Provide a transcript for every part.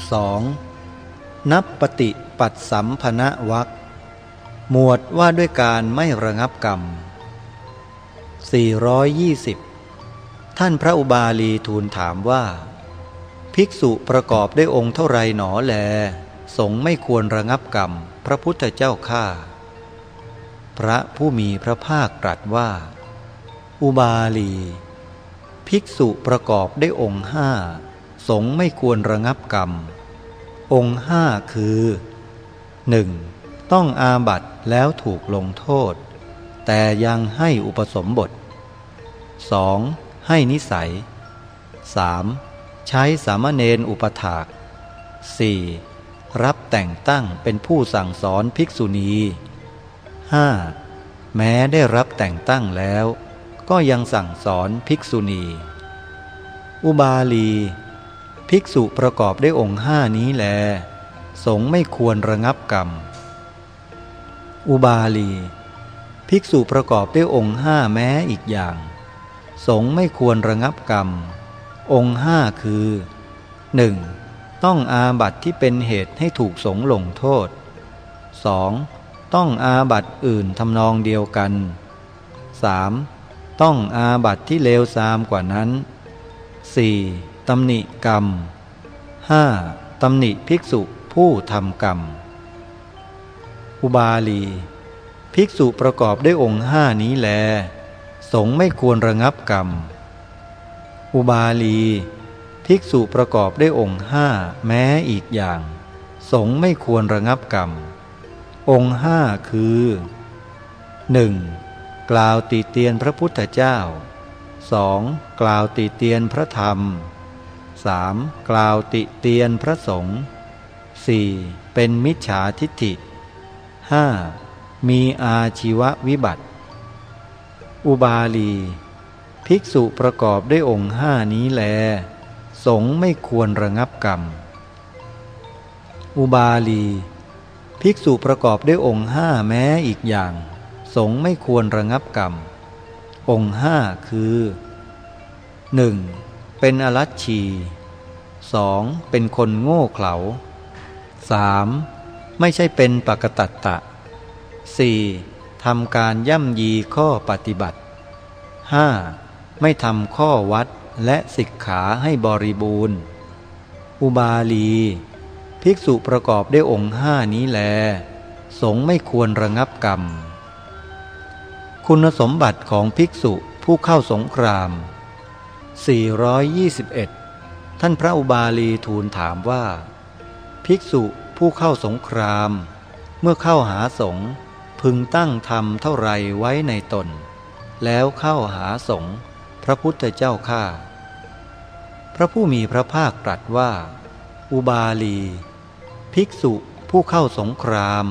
2. นับปฏิปัตสัมพณวักหมวดว่าด้วยการไม่ระงับกรรม 420 ท่านพระอุบาลีทูลถามว่า ภิกษุประกอบด้วยองค์เท่าไรหนอแล สงไม่ควรระงับกรรม พระพุทธเจ้าข้าพระผู้มีพระภาคตรัสว่า อุบาลี ภิกษุประกอบได้องค์ห้า สงไม่ควรระงับกรรม องค์ห้าคือ 1. ต้องอาบัตแล้วถูกลงโทษ แต่ยังให้อุปสมบท 2. ให้นิสัย 3. ใช้สามเณรอุปถาก 4. รับแต่งตั้งเป็นผู้สั่งสอนภิกษุณี 5. แม้ได้รับแต่งตั้งแล้ว ก็ยังสั่งสอนภิกษุณี อุบาลี ภิกษุประกอบได้องค์ห้านี้แล สงไม่ควรระงับกรรม อุบาลี ภิกษุประกอบด้วยองค์ห้าแม้อีกอย่าง สงไม่ควรระงับกรรม องค์ห้าคือ 1. ต้องอาบัติที่เป็นเหตุให้ถูกสงลงโทษ 2. ต้องอาบัตอื่นทำนองเดียวกัน 3. ต้องอาบัตที่เลวทรามกว่านั้น 4. ตำหนิกรรม 5. ตำหนิภิกษุผู้ทำกรรม อุบาลี ภิกษุประกอบด้วยองค์ห้านี้แล สงไม่ควรระงับกรรม อุบาลี ภิกษุประกอบด้วยองค์ห้าแม้อีกอย่าง สงไม่ควรระงับกรรม องค์ห้าคือ 1. กล่าวติเตียนพระพุทธเจ้า 2. กล่าวติเตียนพระธรรม 3. กล่าวติเตียนพระสงฆ์ 4. เป็นมิจฉาทิฏฐิ 5. มีอาชีววิบัติ อุบาลี ภิกษุประกอบด้วยองค์ห้านี้แล สงไม่ควรระงับกรรม อุบาลี ภิกษุประกอบด้วยองค์ห้าแม้อีกอย่าง สงไม่ควรระงับกรรม องค์ห้าคือ 1. เป็นอรัชชี 2. เป็นคนโง่เขลา 3. ไม่ใช่เป็นปกตัตตะ 4. ทำการย่ำยีข้อปฏิบัติ 5. ไม่ทำข้อวัดและสิกขาให้บริบูรณ์ อุบาลี ภิกษุประกอบด้วยองค์ห้านี้แล สงไม่ควรระงับกรรม คุณสมบัติของภิกษุผู้เข้าสงคราม 421 ท่านพระอุบาลีทูลถามว่า ภิกษุผู้เข้าสงคราม เมื่อเข้าหาสงพึงตั้งธรรมเท่าไรไว้ในตน แล้วเข้าหาสงพระพุทธเจ้าข้าพระผู้มีพระภาคตรัสว่า อุบาลี ภิกษุผู้เข้าสงคราม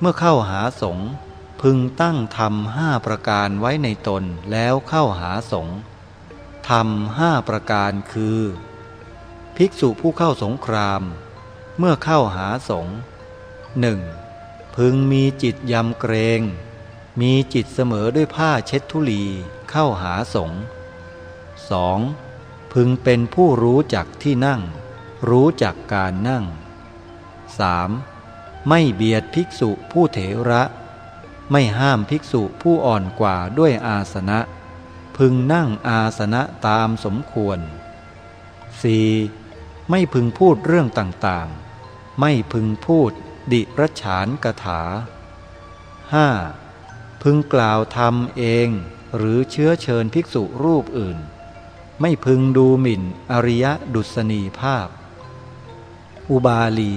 เมื่อเข้าหาสงพึงตั้งธรรมห้าประการไว้ในตนแล้วเข้าหาสง์ ธรรมห้าประการคือ ภิกษุผู้เข้าสงคราม เมื่อเข้าหาสงหนึ่งพึงมีจิตยำเกรง มีจิตเสมอด้วยผ้าเช็ดทุลีเข้าหาสงสองพึงเป็นผู้รู้จักที่นั่ง รู้จักการนั่ง 3. ไม่เบียดภิกษุผู้เถระ ไม่ห้ามภิกษุผู้อ่อนกว่าด้วยอาสนะ พึงนั่งอาสนะตามสมควร 4. ไม่พึงพูดเรื่องต่างๆ ไม่พึงพูดดิรฉานกถา 5. พึงกล่าวธรรมเองหรือเชื้อเชิญภิกษุรูปอื่น ไม่พึงดูหมิ่นอริยดุษณีภาพ อุบาลี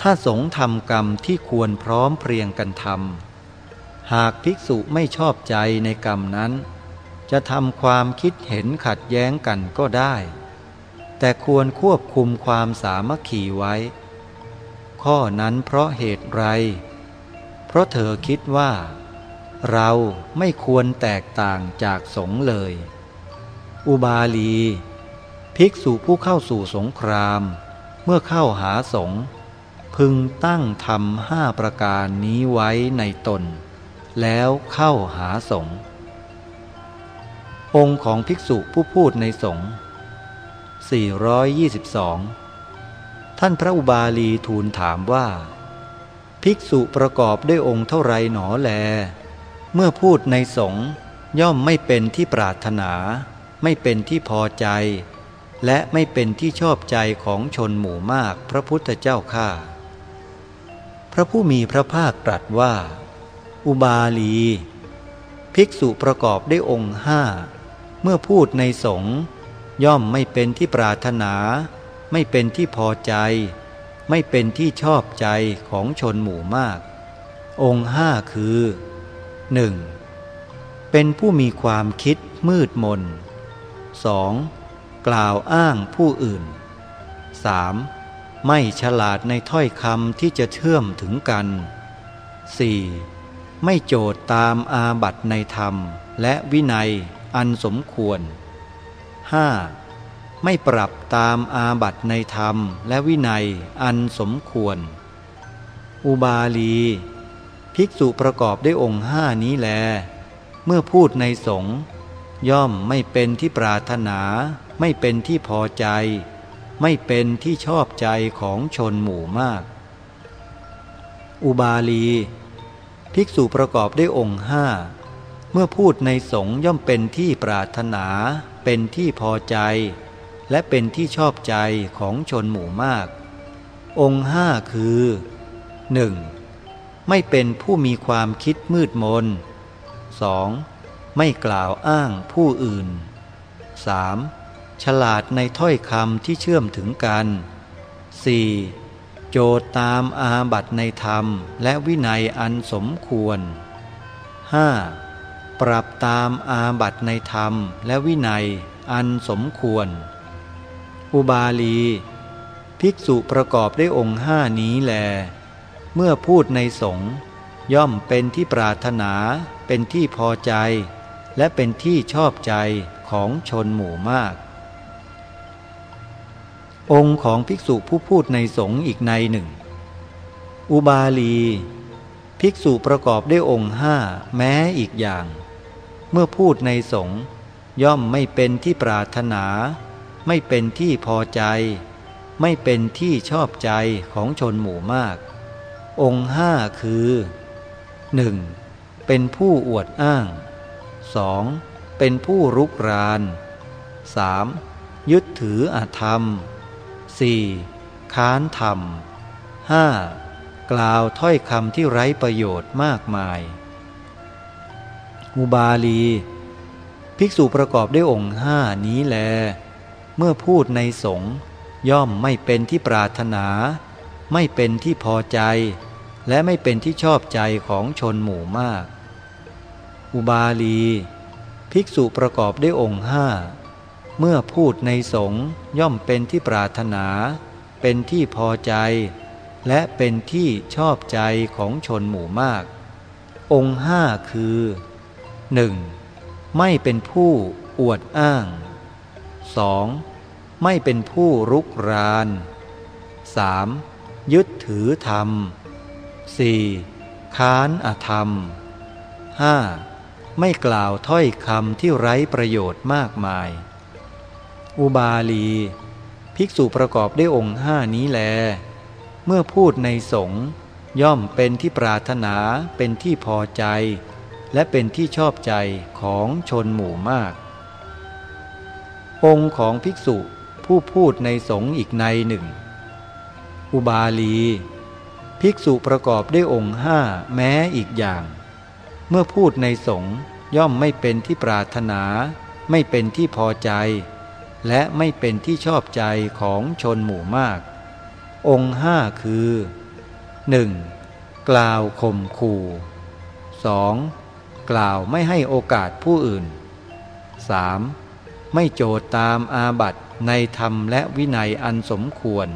ถ้าสงทำกรรมที่ควรพร้อมเพรียงกันทำหากภิกษุไม่ชอบใจในกรรมนั้น จะทำความคิดเห็นขัดแย้งกันก็ได้ แต่ควรควบคุมความสามัคคีไว้ ข้อนั้นเพราะเหตุไร เพราะเธอคิดว่า เราไม่ควรแตกต่างจากสงเลย อุบาลี ภิกษุผู้เข้าสู่สงคราม เมื่อเข้าหาสงพึงตั้งธรรมห้าประการนี้ไว้ในตน แล้วเข้าหาสงฆ์ องค์ของภิกษุผู้พูดในสงฆ์422 ท่านพระอุบาลีทูลถามว่า ภิกษุประกอบด้วยองค์เท่าไรหนอแล เมื่อพูดในสงฆ์ย่อมไม่เป็นที่ปรารถนา ไม่เป็นที่พอใจ และไม่เป็นที่ชอบใจของชนหมู่มากพระพุทธเจ้าข้าพระผู้มีพระภาคตรัสว่า อุบาลี ภิกษุประกอบได้องค์ห้า เมื่อพูดในสงฆ์ย่อมไม่เป็นที่ปรารถนา ไม่เป็นที่พอใจ ไม่เป็นที่ชอบใจของชนหมู่มาก องค์ห้าคือ 1. เป็นผู้มีความคิดมืดมน 2. กล่าวอ้างผู้อื่น 3. ไม่ฉลาดในถ้อยคำที่จะเชื่อมถึงกัน 4. ไม่โจทย์ตามอาบัตในธรรมและวินัย อันสมควร 5. ไม่ปรับตามอาบัตในธรรมและวินัยอันสมควร อุบาลี ภิกษุประกอบด้วยองค์ห้านี้แล เมื่อพูดในสงฆ์ย่อมไม่เป็นที่ปรารถนา ไม่เป็นที่พอใจ ไม่เป็นที่ชอบใจของชนหมู่มาก อุบาลี ภิกษุประกอบด้วยองค์ห้า เมื่อพูดในสงย่อมเป็นที่ปรารถนา เป็นที่พอใจ และเป็นที่ชอบใจของชนหมู่มาก องค์ห้าคือ 1. ไม่เป็นผู้มีความคิดมืดมน 2. ไม่กล่าวอ้างผู้อื่น 3. ฉลาดในถ้อยคำที่เชื่อมถึงกัน 4. โจทตามอาบัตในธรรมและวินัยอันสมควร 5. ปรับตามอาบัตในธรรมและวินัยอันสมควร อุบาลี ภิกษุประกอบด้วยองค์ห้านี้แล เมื่อพูดในสงฆ์ย่อมเป็นที่ปรารถนา เป็นที่พอใจ และเป็นที่ชอบใจของชนหมู่มาก องค์ของภิกษุผู้พูดในสงฆ์อีกในหนึ่ง อุบาลี ภิกษุประกอบด้วยองค์ห้าแม้อีกอย่าง เมื่อพูดในสงฆ์ย่อมไม่เป็นที่ปรารถนา ไม่เป็นที่พอใจ ไม่เป็นที่ชอบใจของชนหมู่มาก องค์ห้าคือ 1. เป็นผู้อวดอ้าง 2. เป็นผู้รุกราน 3. ยึดถืออาธรรม 4. ค้านธรรม 5. กล่าวถ้อยคำที่ไร้ประโยชน์มากมาย อุบาลี ภิกษุประกอบด้วยองค์ห้านี้แล เมื่อพูดในสงฆ์ย่อมไม่เป็นที่ปรารถนา ไม่เป็นที่พอใจ และไม่เป็นที่ชอบใจของชนหมู่มาก อุบาลี ภิกษุประกอบด้วยองค์ห้าเมื่อพูดในสงฆ์ย่อมเป็นที่ปรารถนา เป็นที่พอใจ และเป็นที่ชอบใจของชนหมู่มาก องค์ห้าคือ หนึ่งไม่เป็นผู้อวดอ้าง 2. ไม่เป็นผู้รุกราน 3. ยึดถือธรรม 4. ค้านอธรรม 5. ไม่กล่าวถ้อยคำที่ไร้ประโยชน์มากมาย อุบาลี ภิกษุประกอบด้วยองค์ห้านี้แล เมื่อพูดในสงฆ์ย่อมเป็นที่ปรารถนาเป็นที่พอใจ และเป็นที่ชอบใจของชนหมู่มาก องค์ของภิกษุผู้พูดในสงฆ์อีกในหนึ่ง อุบาลี ภิกษุประกอบด้วยองค์ห้าแม้อีกอย่าง เมื่อพูดในสงฆ์ย่อมไม่เป็นที่ปรารถนา ไม่เป็นที่พอใจ และไม่เป็นที่ชอบใจของชนหมู่มาก องค์ห้าคือ 1. กล่าวข่มขู่ 2. กล่าวไม่ให้โอกาสผู้อื่น 3. ไม่โจทตามอาบัตในธรรมและวินัยอันสมควร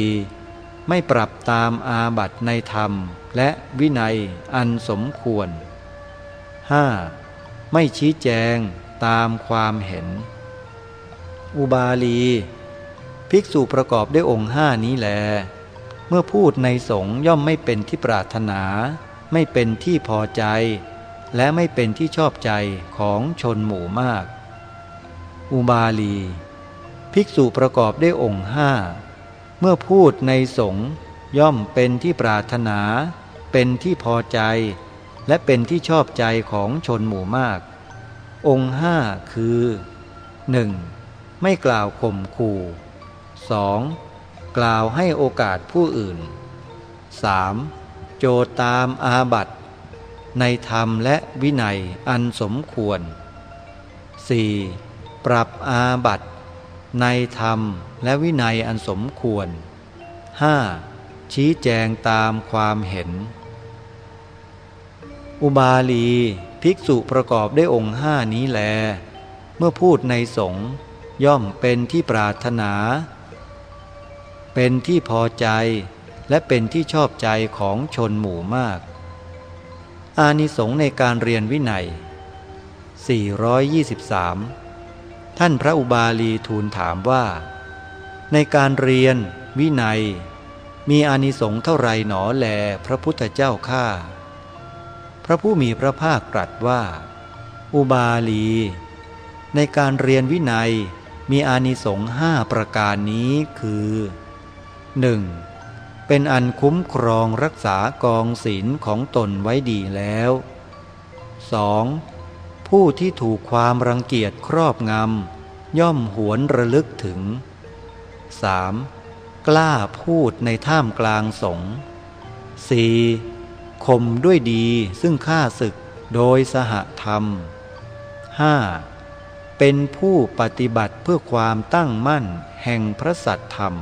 4. ไม่ปรับตามอาบัตในธรรมและวินัยอันสมควร 5. ไม่ชี้แจงตามความเห็น อุบาลี ภิกษุประกอบด้วยองค์ห้านี้แล เมื่อพูดในสงย่อมไม่เป็นที่ปรารถนา ไม่เป็นที่พอใจ และไม่เป็นที่ชอบใจของชนหมู่มาก อุบาลี ภิกษุประกอบด้วยองค์ห้าเมื่อพูดในสงย่อมเป็นที่ปรารถนา เป็นที่พอใจ และเป็นที่ชอบใจของชนหมู่มาก องค์ห้าคือ 1. ไม่กล่าวข่มขู่ 2. กล่าวให้โอกาสผู้อื่น 3. โจตามอาบัตในธรรมและวินัยอันสมควร 4. ปรับอาบัตในธรรมและวินัยอันสมควร 5. ชี้แจงตามความเห็น อุบาลีภิกษุประกอบได้องค์ห้านี้แล เมื่อพูดในสงฆ์ย่อมเป็นที่ปรารถนา เป็นที่พอใจ และเป็นที่ชอบใจของชนหมู่มาก อานิสงส์ในการเรียนวินัย 423 ท่านพระอุบาลีทูลถามว่า ในการเรียนวินัย มีอานิสงส์เท่าไรหนอแลพระพุทธเจ้าข้าพระผู้มีพระภาคตรัสว่า อุบาลี ในการเรียนวินัยมีอานิสงส์ห้าประการนี้คือ 1. เป็นอันคุ้มครองรักษากองศีลของตนไว้ดีแล้ว 2. ผู้ที่ถูกความรังเกียจครอบงำย่อมหวนระลึกถึง 3. กล้าพูดในท่ามกลางสงฆ์ 4. ข่มด้วยดีซึ่งฆ่าศึกโดยสหธรรม 5. เป็นผู้ปฏิบัติเพื่อความตั้งมั่นแห่งพระสัตธรรม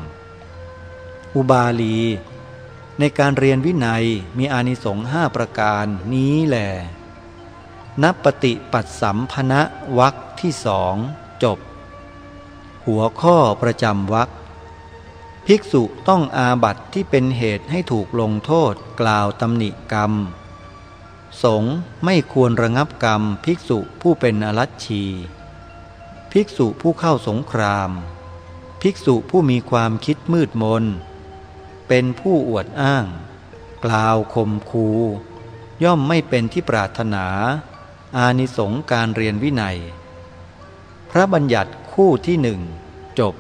อุบาลี ในการเรียนวินัยมีอานิสงส์ห้าประการนี้แหลนับปฏิปัสสัมพนะวักที่สองจบ หัวข้อประจำวักภิกษุต้องอาบัติที่เป็นเหตุให้ถูกลงโทษกล่าวตำหนิกรรม สงไม่ควรระงับกรรมภิกษุผู้เป็นอรัชชี ภิกษุผู้เข้าสงคราม ภิกษุผู้มีความคิดมืดมน เป็นผู้อวดอ้าง กล่าวข่มคู ย่อมไม่เป็นที่ปรารถนา อานิสงการเรียนวินัย พระบัญญัติคู่ที่หนึ่งจบ